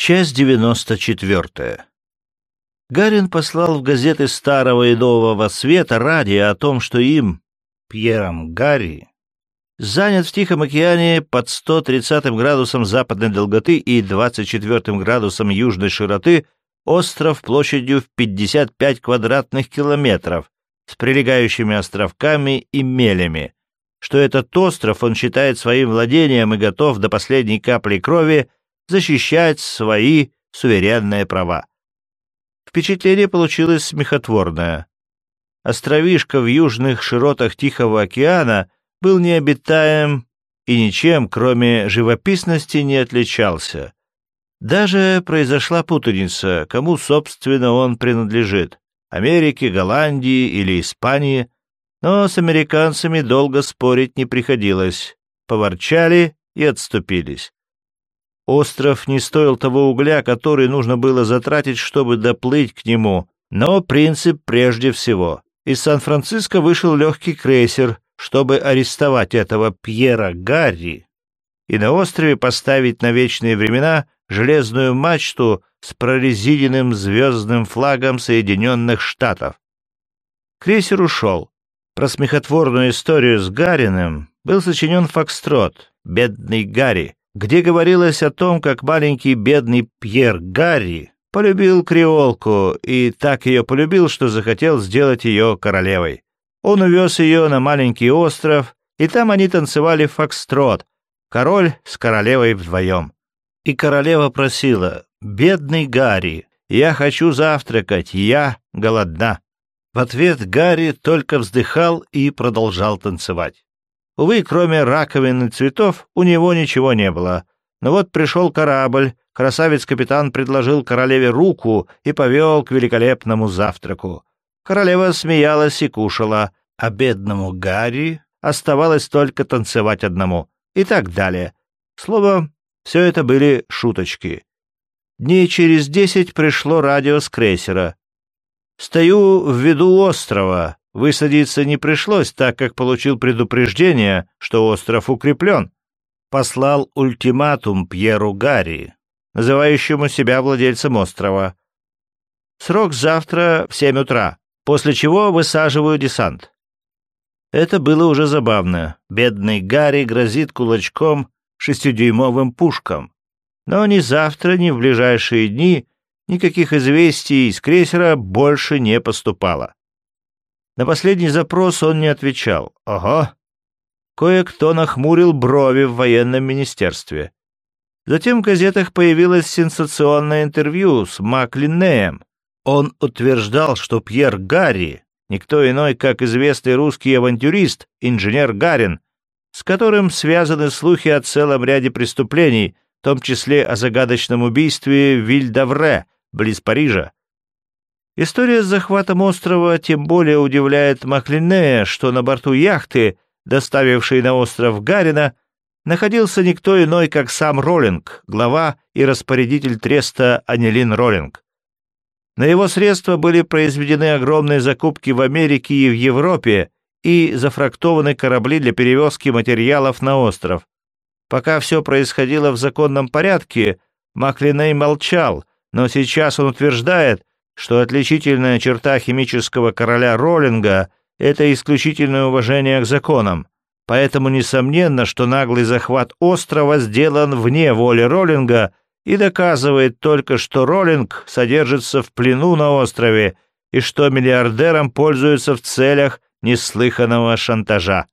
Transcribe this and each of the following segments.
Часть 94. Гарин послал в газеты Старого и Нового Света радио о том, что им, Пьером Гарри, занят в Тихом океане под 130 градусом западной долготы и 24 градусом южной широты остров площадью в 55 квадратных километров с прилегающими островками и мелями, что этот остров он считает своим владением и готов до последней капли крови защищать свои суверенные права. Впечатление получилось смехотворное. Островишко в южных широтах Тихого океана был необитаем и ничем, кроме живописности, не отличался. Даже произошла путаница, кому, собственно, он принадлежит — Америке, Голландии или Испании — но с американцами долго спорить не приходилось. Поворчали и отступились. Остров не стоил того угля, который нужно было затратить, чтобы доплыть к нему, но принцип прежде всего. Из Сан-Франциско вышел легкий крейсер, чтобы арестовать этого Пьера Гарри и на острове поставить на вечные времена железную мачту с прорезиненным звездным флагом Соединенных Штатов. Крейсер ушел. Про смехотворную историю с Гариным был сочинен фокстрот «Бедный Гарри», где говорилось о том, как маленький бедный Пьер Гарри полюбил креолку и так ее полюбил, что захотел сделать ее королевой. Он увез ее на маленький остров, и там они танцевали фокстрот, король с королевой вдвоем. И королева просила, «Бедный Гарри, я хочу завтракать, я голодна». В ответ Гарри только вздыхал и продолжал танцевать. Увы, кроме раковин и цветов, у него ничего не было. Но вот пришел корабль, красавец-капитан предложил королеве руку и повел к великолепному завтраку. Королева смеялась и кушала, а бедному Гарри оставалось только танцевать одному. И так далее. Словом, все это были шуточки. Дней через десять пришло радио с крейсера. Стою в виду острова. Высадиться не пришлось, так как получил предупреждение, что остров укреплен. Послал ультиматум Пьеру Гарри, называющему себя владельцем острова. Срок завтра в семь утра, после чего высаживаю десант. Это было уже забавно. Бедный Гарри грозит кулачком шестидюймовым пушкам. Но ни завтра, ни в ближайшие дни никаких известий из крейсера больше не поступало. На последний запрос он не отвечал. Ого! Кое-кто нахмурил брови в военном министерстве. Затем в газетах появилось сенсационное интервью с Маклинеем. Он утверждал, что Пьер Гарри, никто иной, как известный русский авантюрист, инженер Гарин, с которым связаны слухи о целом ряде преступлений, в том числе о загадочном убийстве Вильдавре, близ Парижа. История с захватом острова тем более удивляет Маклинея, что на борту яхты, доставившей на остров Гарина, находился никто иной, как сам Роллинг, глава и распорядитель треста Анилин Роллинг. На его средства были произведены огромные закупки в Америке и в Европе и зафрактованы корабли для перевозки материалов на остров. Пока все происходило в законном порядке, Маклиней молчал, но сейчас он утверждает, что отличительная черта химического короля Роллинга — это исключительное уважение к законам. Поэтому несомненно, что наглый захват острова сделан вне воли Роллинга и доказывает только, что Роллинг содержится в плену на острове и что миллиардером пользуется в целях неслыханного шантажа.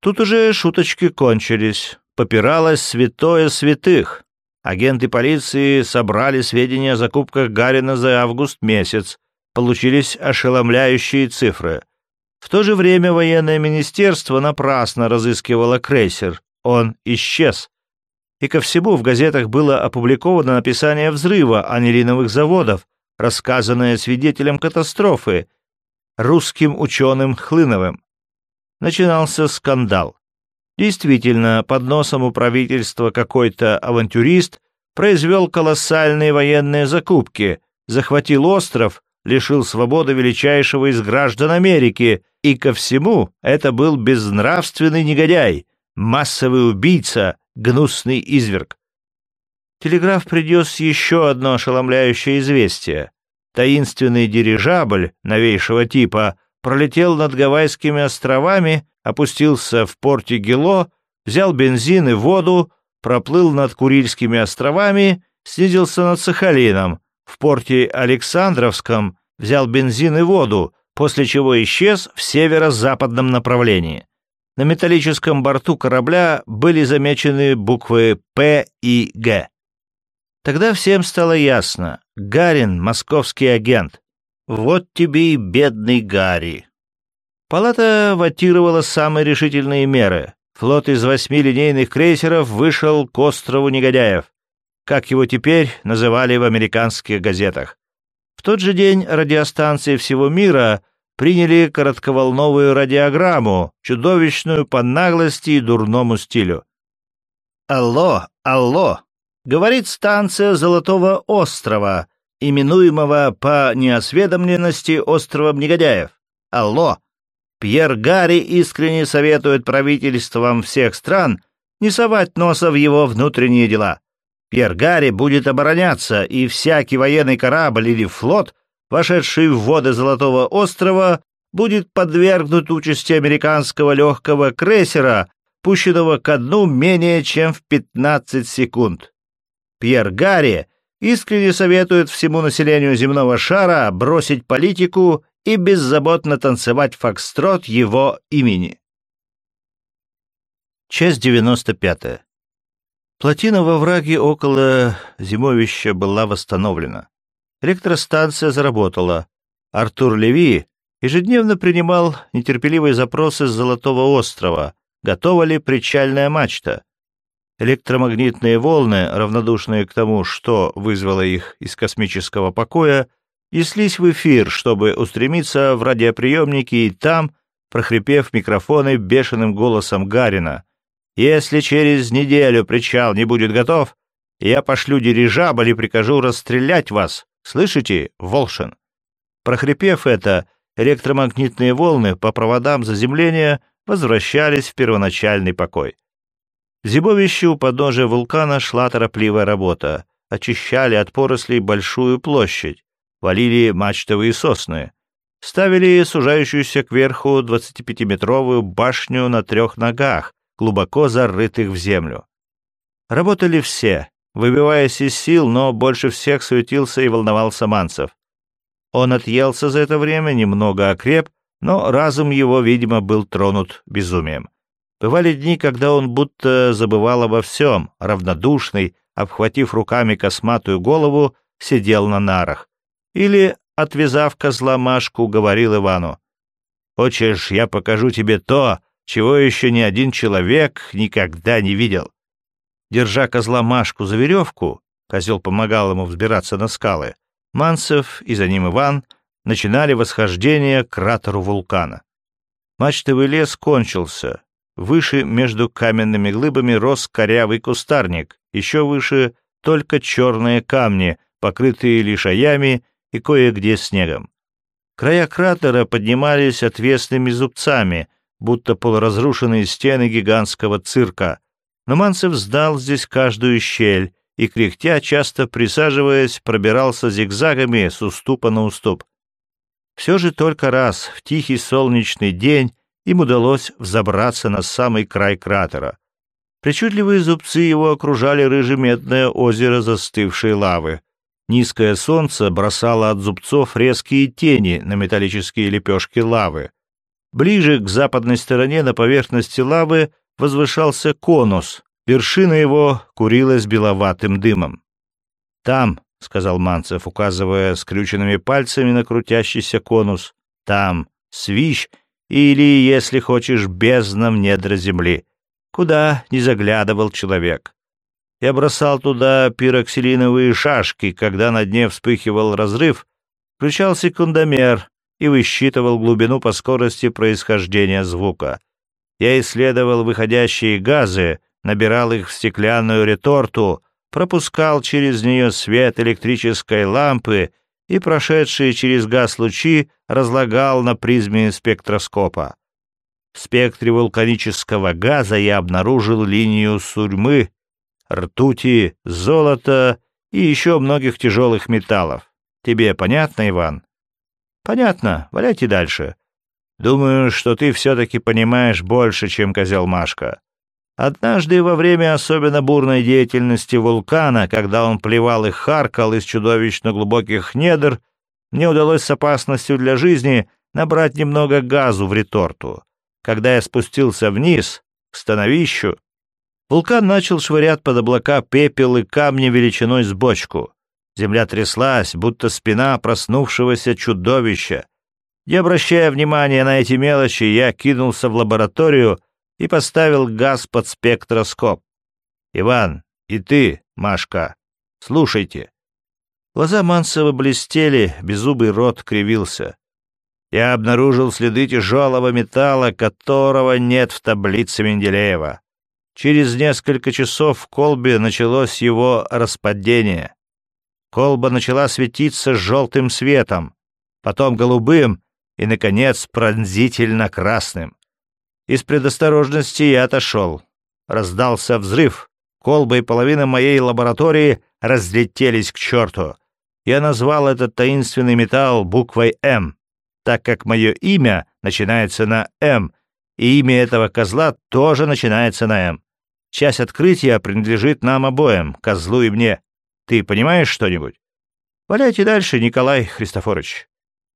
Тут уже шуточки кончились, попиралось святое святых. Агенты полиции собрали сведения о закупках Гарина за август месяц. Получились ошеломляющие цифры. В то же время военное министерство напрасно разыскивало крейсер. Он исчез. И ко всему в газетах было опубликовано описание взрыва анилиновых заводов, рассказанное свидетелем катастрофы, русским ученым Хлыновым. Начинался скандал. Действительно, под носом у правительства какой-то авантюрист произвел колоссальные военные закупки, захватил остров, лишил свободы величайшего из граждан Америки, и ко всему это был безнравственный негодяй, массовый убийца, гнусный изверг. телеграф принес еще одно ошеломляющее известие. Таинственный дирижабль новейшего типа пролетел над Гавайскими островами, опустился в порте Гело, взял бензин и воду, проплыл над Курильскими островами, снизился над Сахалином, в порте Александровском взял бензин и воду, после чего исчез в северо-западном направлении. На металлическом борту корабля были замечены буквы «П» и «Г». Тогда всем стало ясно. Гарин — московский агент. Вот тебе и бедный Гарри. Палата ватировала самые решительные меры. Флот из восьми линейных крейсеров вышел к острову негодяев, как его теперь называли в американских газетах. В тот же день радиостанции всего мира приняли коротковолновую радиограмму, чудовищную по наглости и дурному стилю. «Алло, алло!» — говорит станция Золотого острова, именуемого по неосведомленности островом негодяев. «Алло!» Пьер Гарри искренне советует правительствам всех стран не совать носа в его внутренние дела. Пьер Гарри будет обороняться, и всякий военный корабль или флот, вошедший в воды Золотого острова, будет подвергнут участи американского легкого крейсера, пущенного ко дну менее чем в 15 секунд. Пьер Гарри искренне советует всему населению земного шара бросить политику и беззаботно танцевать фокстрот его имени. Часть 95. Плотина во враге около зимовища была восстановлена. Электростанция заработала. Артур Леви ежедневно принимал нетерпеливые запросы с Золотого острова, готова ли причальная мачта. Электромагнитные волны, равнодушные к тому, что вызвало их из космического покоя, неслись в эфир, чтобы устремиться в радиоприемники и там, прохрипев микрофоны бешеным голосом Гарина, «Если через неделю причал не будет готов, я пошлю дирижабль и прикажу расстрелять вас, Слышите, Волшин? Прохрипев это, электромагнитные волны по проводам заземления возвращались в первоначальный покой. В зимовище у подножия вулкана шла торопливая работа. Очищали от порослей большую площадь, валили мачтовые сосны, ставили сужающуюся кверху 25-метровую башню на трех ногах, глубоко зарытых в землю. Работали все, выбиваясь из сил, но больше всех суетился и волновался Манцев. Он отъелся за это время, немного окреп, но разум его, видимо, был тронут безумием. Бывали дни, когда он будто забывал обо всем, равнодушный, обхватив руками косматую голову, сидел на нарах. Или, отвязав козла Машку, говорил Ивану, «Хочешь, я покажу тебе то, чего еще ни один человек никогда не видел?» Держа козла Машку за веревку, козел помогал ему взбираться на скалы, Манцев и за ним Иван начинали восхождение к кратеру вулкана. Мачтовый лес кончился. Выше между каменными глыбами рос корявый кустарник, еще выше только черные камни, покрытые лишаями и кое-где снегом. Края кратера поднимались отвесными зубцами, будто полуразрушенные стены гигантского цирка — но Манцев сдал здесь каждую щель и, кряхтя, часто присаживаясь, пробирался зигзагами с уступа на уступ. Все же только раз, в тихий солнечный день, им удалось взобраться на самый край кратера. Причудливые зубцы его окружали рыжемедное озеро застывшей лавы. Низкое солнце бросало от зубцов резкие тени на металлические лепешки лавы. Ближе к западной стороне на поверхности лавы возвышался конус, вершина его курилась беловатым дымом. «Там», — сказал Манцев, указывая скрюченными пальцами на крутящийся конус, — «там, свищ, или, если хочешь, бездна в недра земли, куда не заглядывал человек. Я бросал туда пироксилиновые шашки, когда на дне вспыхивал разрыв, включал секундомер и высчитывал глубину по скорости происхождения звука. Я исследовал выходящие газы, набирал их в стеклянную реторту, пропускал через нее свет электрической лампы и прошедшие через газ лучи разлагал на призме спектроскопа. В спектре вулканического газа я обнаружил линию сурьмы, ртути, золота и еще многих тяжелых металлов. Тебе понятно, Иван? Понятно, валяйте дальше. Думаю, что ты все-таки понимаешь больше, чем козел Машка. Однажды во время особенно бурной деятельности вулкана, когда он плевал и харкал из чудовищно глубоких недр, мне удалось с опасностью для жизни набрать немного газу в реторту. Когда я спустился вниз, к становищу, вулкан начал швырять под облака пепел и камни величиной с бочку. Земля тряслась, будто спина проснувшегося чудовища. Не обращая внимания на эти мелочи, я кинулся в лабораторию и поставил газ под спектроскоп. «Иван, и ты, Машка, слушайте». Глаза Мансова блестели, беззубый рот кривился. Я обнаружил следы тяжелого металла, которого нет в таблице Менделеева. Через несколько часов в колбе началось его распадение. Колба начала светиться желтым светом, потом голубым и, наконец, пронзительно красным. Из предосторожности я отошел. Раздался взрыв. Колба и половина моей лаборатории разлетелись к черту. Я назвал этот таинственный металл буквой «М» так как мое имя начинается на «М», и имя этого козла тоже начинается на «М». Часть открытия принадлежит нам обоим, козлу и мне. Ты понимаешь что-нибудь? Валяйте дальше, Николай Христофорович.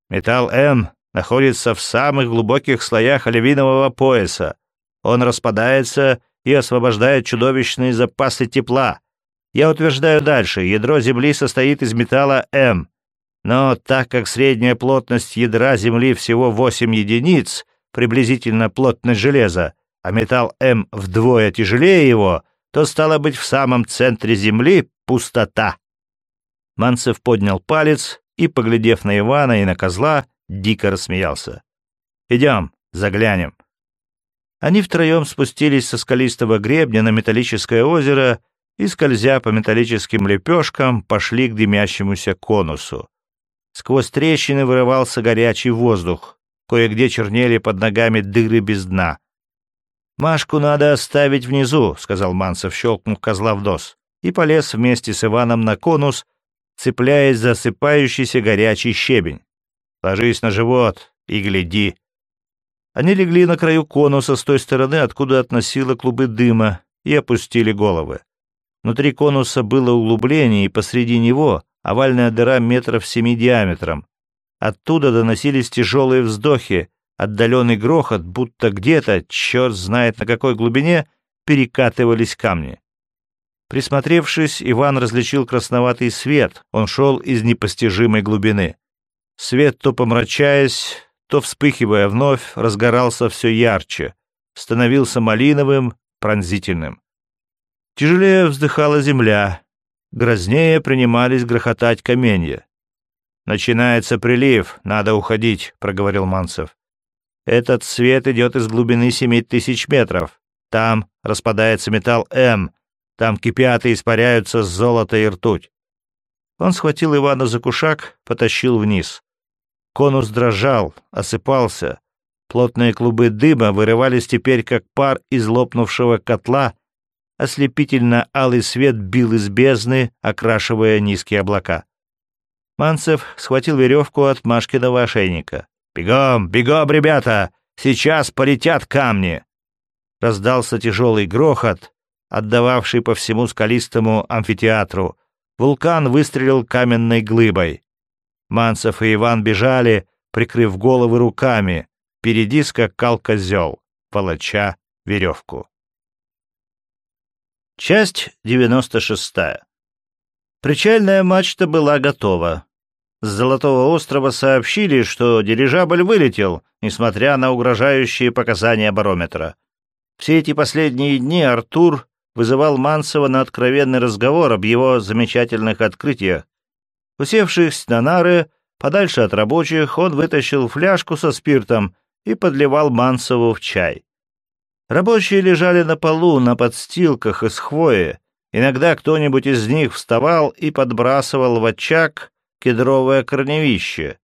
Металл М находится в самых глубоких слоях оливинового пояса. Он распадается и освобождает чудовищные запасы тепла. Я утверждаю дальше, ядро Земли состоит из металла М. Но так как средняя плотность ядра Земли всего 8 единиц, приблизительно плотность железа, а металл М вдвое тяжелее его, то стало быть в самом центре Земли пустота. Манцев поднял палец и, поглядев на Ивана и на козла, дико рассмеялся. «Идем, заглянем». Они втроем спустились со скалистого гребня на металлическое озеро и, скользя по металлическим лепешкам, пошли к дымящемуся конусу. Сквозь трещины вырывался горячий воздух. Кое-где чернели под ногами дыры без дна. «Машку надо оставить внизу», — сказал Манцев, щелкнув козла в нос, и полез вместе с Иваном на конус, цепляясь за осыпающийся горячий щебень. «Ложись на живот и гляди». Они легли на краю конуса с той стороны, откуда относило клубы дыма, и опустили головы. Внутри конуса было углубление, и посреди него овальная дыра метров семи диаметром. Оттуда доносились тяжелые вздохи, отдаленный грохот, будто где-то, черт знает на какой глубине, перекатывались камни. Присмотревшись, Иван различил красноватый свет, он шел из непостижимой глубины. Свет, то помрачаясь, то вспыхивая вновь, разгорался все ярче, становился малиновым, пронзительным. Тяжелее вздыхала земля, Грознее принимались грохотать каменья. «Начинается прилив, надо уходить», — проговорил Манцев. «Этот свет идет из глубины семи тысяч метров. Там распадается металл М, там кипят и испаряются золото и ртуть». Он схватил Ивана за кушак, потащил вниз. Конус дрожал, осыпался. Плотные клубы дыма вырывались теперь, как пар из лопнувшего котла, Ослепительно алый свет бил из бездны, окрашивая низкие облака. Манцев схватил веревку от Машкиного ошейника. «Бегом, бегом, ребята! Сейчас полетят камни!» Раздался тяжелый грохот, отдававший по всему скалистому амфитеатру. Вулкан выстрелил каменной глыбой. Манцев и Иван бежали, прикрыв головы руками. Впереди скакал козел, волоча веревку. Часть 96. Причальная мачта была готова. С Золотого острова сообщили, что дирижабль вылетел, несмотря на угрожающие показания барометра. Все эти последние дни Артур вызывал Мансова на откровенный разговор об его замечательных открытиях. Усевшись на нары, подальше от рабочих, он вытащил фляжку со спиртом и подливал Мансову в чай. Рабочие лежали на полу на подстилках из хвои. Иногда кто-нибудь из них вставал и подбрасывал в очаг кедровое корневище.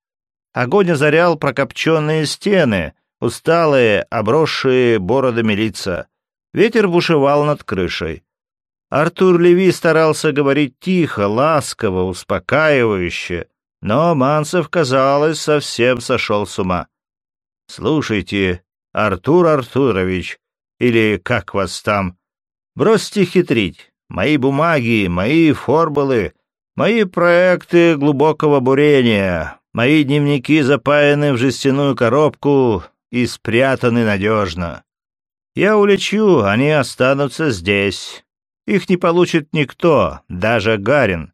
Огонь озарял прокопченные стены, усталые, обросшие бородами лица. Ветер бушевал над крышей. Артур Леви старался говорить тихо, ласково, успокаивающе, но Манцев, казалось, совсем сошел с ума. «Слушайте, Артур Артурович, или как вас там, бросьте хитрить. Мои бумаги, мои формулы, мои проекты глубокого бурения, мои дневники запаяны в жестяную коробку и спрятаны надежно. Я улечу, они останутся здесь. Их не получит никто, даже Гарин.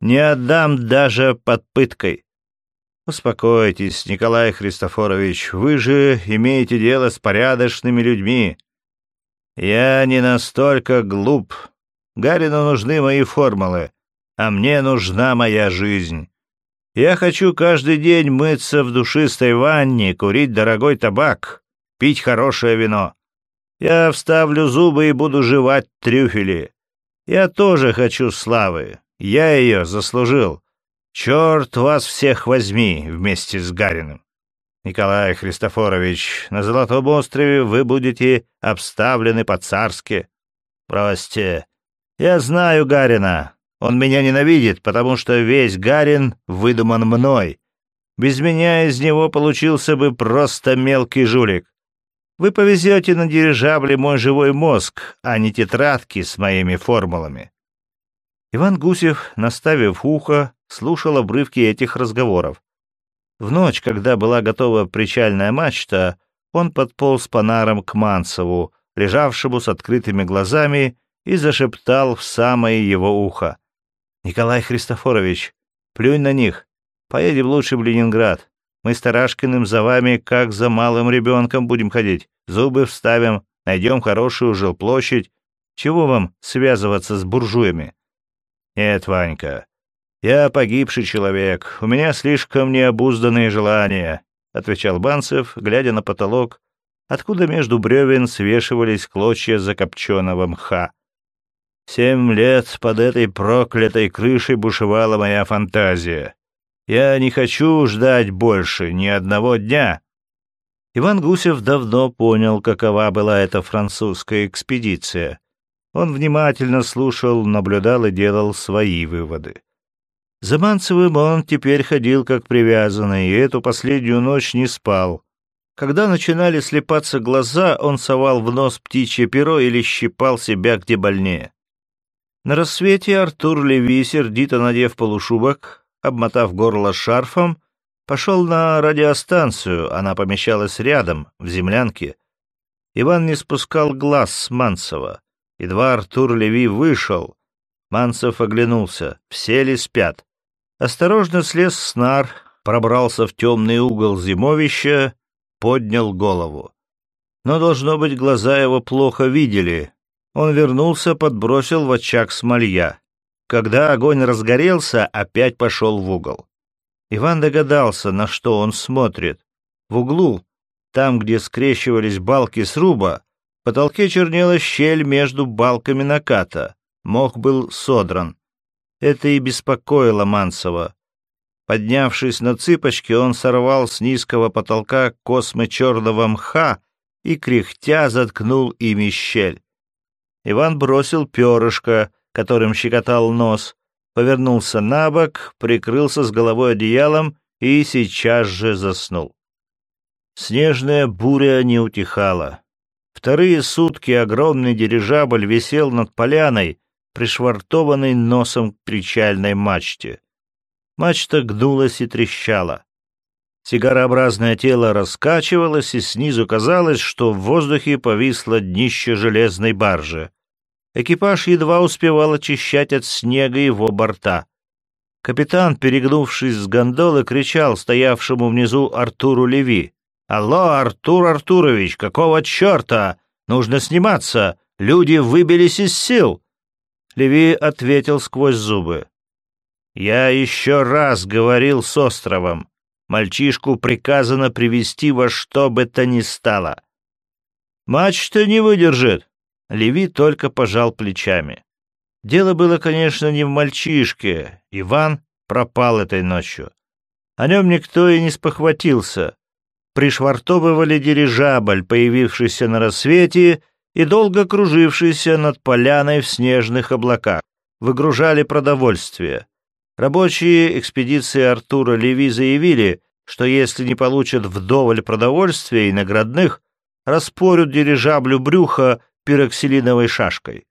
Не отдам даже под пыткой. Успокойтесь, Николай Христофорович, вы же имеете дело с порядочными людьми. Я не настолько глуп. Гарину нужны мои формулы, а мне нужна моя жизнь. Я хочу каждый день мыться в душистой ванне, курить дорогой табак, пить хорошее вино. Я вставлю зубы и буду жевать трюфели. Я тоже хочу славы. Я ее заслужил. Черт вас всех возьми вместе с Гариным. Николай Христофорович, на Золотом острове вы будете обставлены по-царски. Бросьте. Я знаю Гарина. Он меня ненавидит, потому что весь Гарин выдуман мной. Без меня из него получился бы просто мелкий жулик. Вы повезете на дирижабле мой живой мозг, а не тетрадки с моими формулами. Иван Гусев, наставив ухо, слушал обрывки этих разговоров. В ночь, когда была готова причальная мачта, он подполз по нарам к Манцеву, лежавшему с открытыми глазами, и зашептал в самое его ухо. «Николай Христофорович, плюнь на них. Поедем лучше в Ленинград. Мы с Тарашкиным за вами, как за малым ребенком, будем ходить. Зубы вставим, найдем хорошую жилплощадь. Чего вам связываться с буржуями? «Нет, Ванька, я погибший человек, у меня слишком необузданные желания», — отвечал Банцев, глядя на потолок, откуда между бревен свешивались клочья закопченного мха. «Семь лет под этой проклятой крышей бушевала моя фантазия. Я не хочу ждать больше ни одного дня». Иван Гусев давно понял, какова была эта французская экспедиция. Он внимательно слушал, наблюдал и делал свои выводы. За Манцевым он теперь ходил как привязанный, и эту последнюю ночь не спал. Когда начинали слепаться глаза, он совал в нос птичье перо или щипал себя где больнее. На рассвете Артур Леви, сердито надев полушубок, обмотав горло шарфом, пошел на радиостанцию, она помещалась рядом, в землянке. Иван не спускал глаз с Манцева. Едва Артур Леви вышел, Манцев оглянулся. Все ли спят? Осторожно слез с нар, пробрался в темный угол зимовища, поднял голову. Но, должно быть, глаза его плохо видели. Он вернулся, подбросил в очаг смолья. Когда огонь разгорелся, опять пошел в угол. Иван догадался, на что он смотрит. В углу, там, где скрещивались балки сруба, в потолке чернела щель между балками наката. Мох был содран. Это и беспокоило Манцева. Поднявшись на цыпочки, он сорвал с низкого потолка космы черного мха и, кряхтя, заткнул ими щель. Иван бросил перышко, которым щекотал нос, повернулся на бок, прикрылся с головой одеялом и сейчас же заснул. Снежная буря не утихала. Вторые сутки огромный дирижабль висел над поляной, пришвартованный носом к причальной мачте. Мачта гнулась и трещала. Сигарообразное тело раскачивалось, и снизу казалось, что в воздухе повисло днище железной баржи. Экипаж едва успевал очищать от снега его борта. Капитан, перегнувшись с гондолы, кричал стоявшему внизу Артуру Леви. «Алло, Артур Артурович, какого черта? Нужно сниматься! Люди выбились из сил!» Леви ответил сквозь зубы. «Я еще раз говорил с островом. Мальчишку приказано привести во что бы то ни стало». «Мачта не выдержит!» Леви только пожал плечами. Дело было, конечно, не в мальчишке. Иван пропал этой ночью. О нем никто и не спохватился пришвартовывали дирижабль, появившийся на рассвете, и долго кружившийся над поляной в снежных облаках. Выгружали продовольствие. Рабочие экспедиции Артура Леви заявили, что если не получат вдоволь продовольствия и наградных, распорют дирижаблю брюха пироксилиновой шашкой.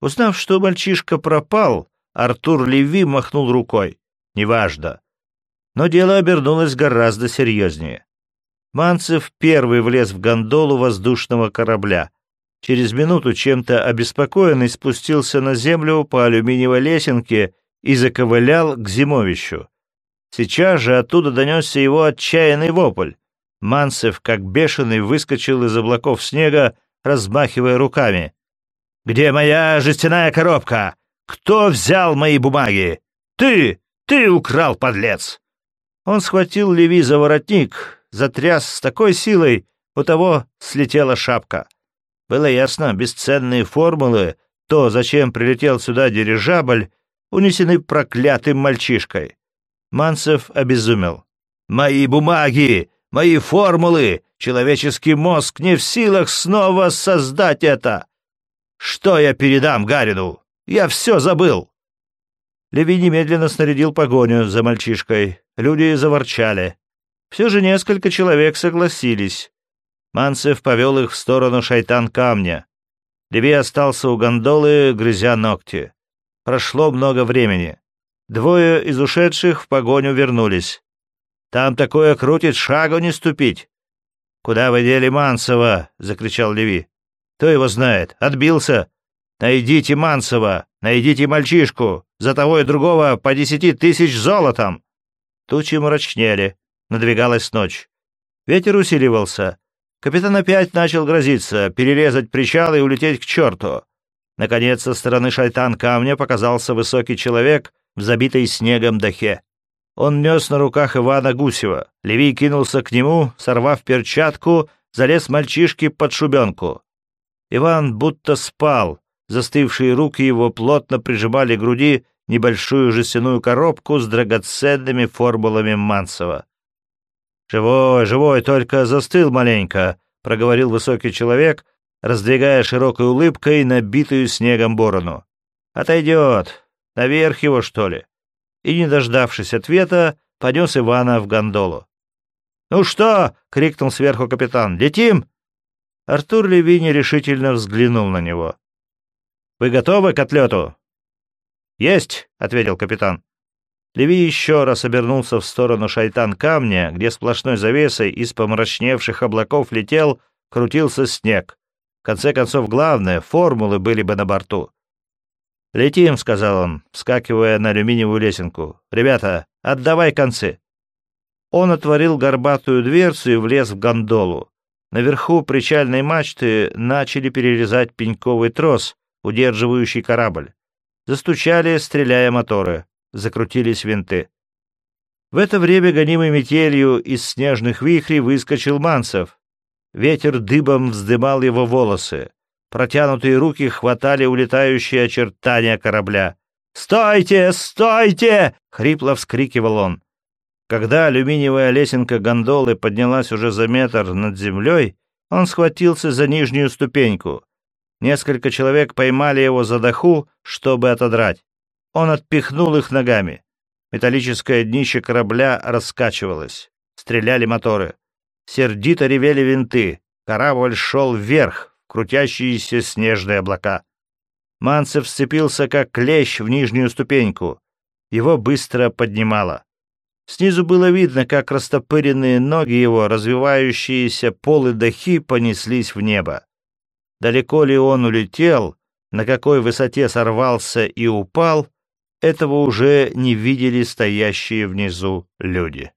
Узнав, что мальчишка пропал, Артур Леви махнул рукой. Неважно. Но дело обернулось гораздо серьезнее. Манцев первый влез в гондолу воздушного корабля. Через минуту чем-то обеспокоенный спустился на землю по алюминиевой лесенке и заковылял к зимовищу. Сейчас же оттуда донесся его отчаянный вопль. Манцев, как бешеный, выскочил из облаков снега, размахивая руками. «Где моя жестяная коробка? Кто взял мои бумаги? Ты! Ты украл, подлец!» Он схватил Леви за воротник, затряс с такой силой, у того слетела шапка. Было ясно, бесценные формулы, то, зачем прилетел сюда дирижабль, унесены проклятым мальчишкой. Манцев обезумел. «Мои бумаги! Мои формулы! Человеческий мозг не в силах снова создать это! Что я передам Гарину? Я все забыл!» Леви немедленно снарядил погоню за мальчишкой. Люди заворчали. Все же несколько человек согласились. Манцев повел их в сторону шайтан-камня. Леви остался у гондолы, грызя ногти. Прошло много времени. Двое из ушедших в погоню вернулись. «Там такое крутит, шагу не ступить!» «Куда вы дели Манцева?» — закричал Леви. «Кто его знает? Отбился! Найдите Манцева! Найдите мальчишку! За того и другого по десяти тысяч золотом!» Тучи мрачнели. Надвигалась ночь. Ветер усиливался. Капитан опять начал грозиться, перерезать причал и улететь к черту. Наконец, со стороны шайтан камня показался высокий человек в забитой снегом дахе. Он нес на руках Ивана Гусева. Левий кинулся к нему, сорвав перчатку, залез мальчишке под шубенку. Иван будто спал. Застывшие руки его плотно прижимали к груди небольшую жестяную коробку с драгоценными формулами Мансова. «Живой, живой, только застыл маленько», — проговорил высокий человек, раздвигая широкой улыбкой набитую снегом борону. «Отойдет. Наверх его, что ли?» И, не дождавшись ответа, понес Ивана в гондолу. «Ну что?» — крикнул сверху капитан. «Летим?» Артур Леви нерешительно взглянул на него. «Вы готовы к отлету?» «Есть!» — ответил капитан. Леви еще раз обернулся в сторону шайтан камня, где сплошной завесой из помрачневших облаков летел, крутился снег. В конце концов, главное, формулы были бы на борту. «Летим», — сказал он, вскакивая на алюминиевую лесенку. «Ребята, отдавай концы». Он отворил горбатую дверцу и влез в гондолу. Наверху причальной мачты начали перерезать пеньковый трос, удерживающий корабль. Застучали, стреляя моторы закрутились винты. В это время, гонимый метелью из снежных вихрей, выскочил Манцев. Ветер дыбом вздымал его волосы. Протянутые руки хватали улетающие очертания корабля. «Стойте! Стойте!» — хрипло вскрикивал он. Когда алюминиевая лесенка гондолы поднялась уже за метр над землей, он схватился за нижнюю ступеньку. Несколько человек поймали его за доху, чтобы отодрать. Он отпихнул их ногами. Металлическое днище корабля раскачивалось. Стреляли моторы. Сердито ревели винты. Корабль шел вверх, в крутящиеся снежные облака. Манцев сцепился, как клещ, в нижнюю ступеньку. Его быстро поднимало. Снизу было видно, как растопыренные ноги его, развивающиеся полы дахи, понеслись в небо. Далеко ли он улетел, на какой высоте сорвался и упал — этого уже не видели стоящие внизу люди.